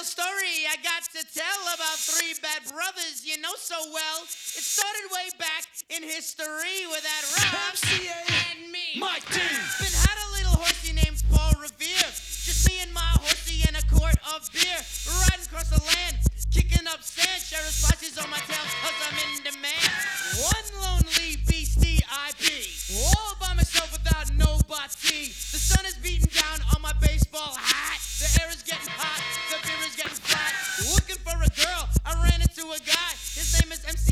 little story I got to tell about three bad brothers you know so well. It started way back in history with that Rob and me. My team. guy. His name is MC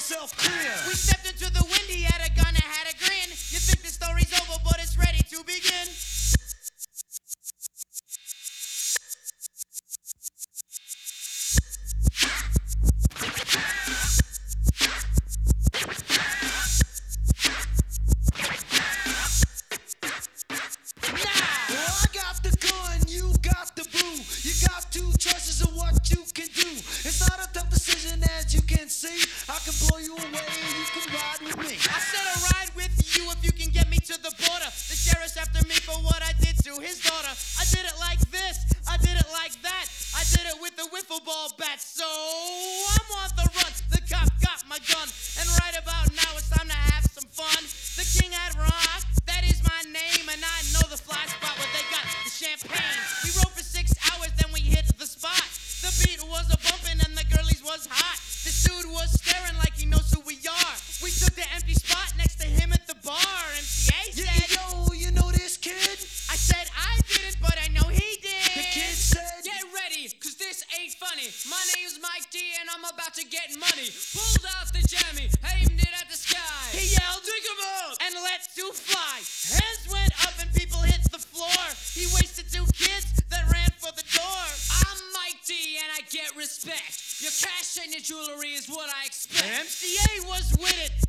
yourself clear. We stepped respect. Your cash and your jewelry is what I expect. MCA was with it.